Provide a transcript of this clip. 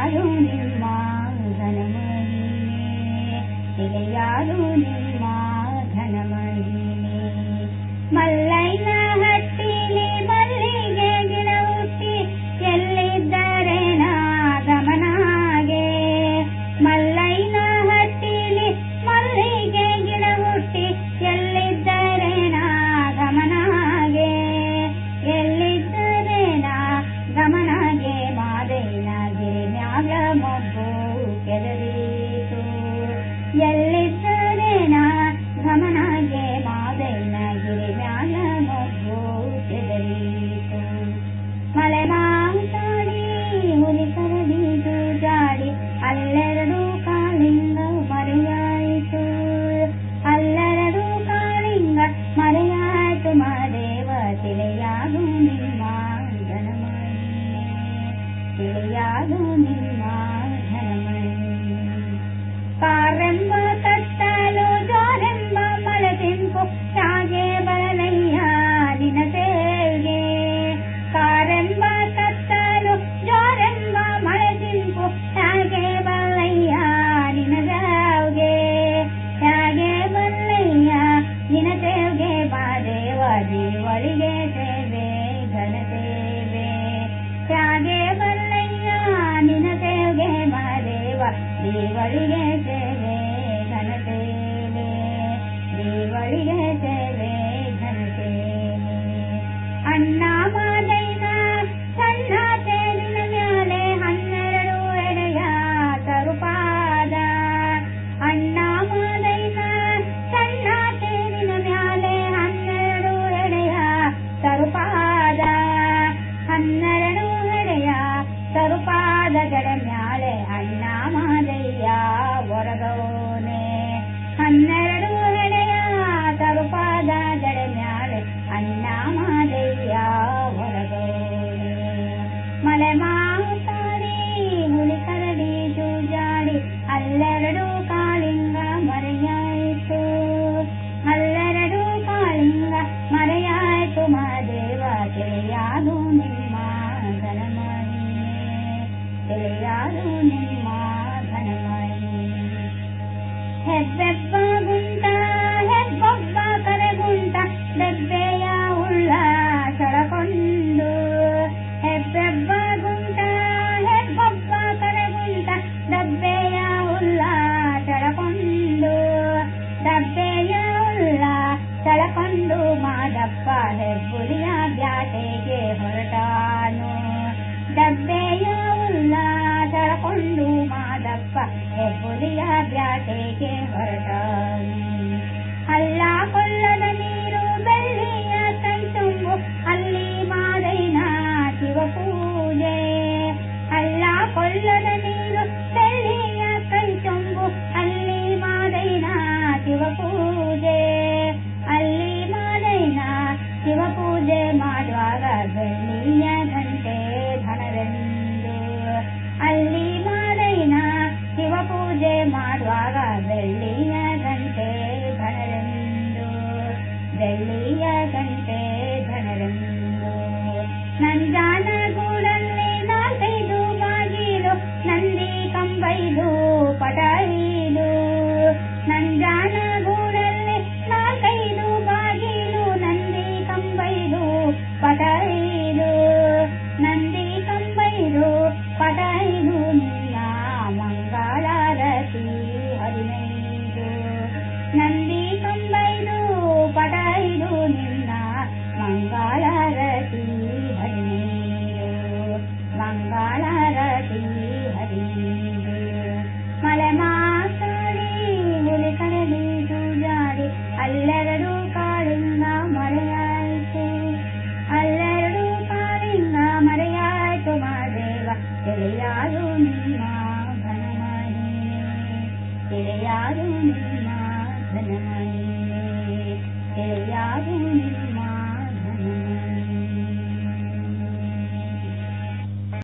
ूनि मा धनम इदया मा धनमहि मै न ಯಾರು ನಿಮ್ಮ ಕನ್ನರಡೋಹಣೆಯ ತರುಪಾದ ಜಡೆ ಮ್ಯಾಲೆ ಅನ್ನ ಮಾದಯ್ಯ ಹೊರಗೋಡೆ ಮಲೆ ಮಾ े हरता ಬೆಳ್ಳಿಯ ಗಂಟೆ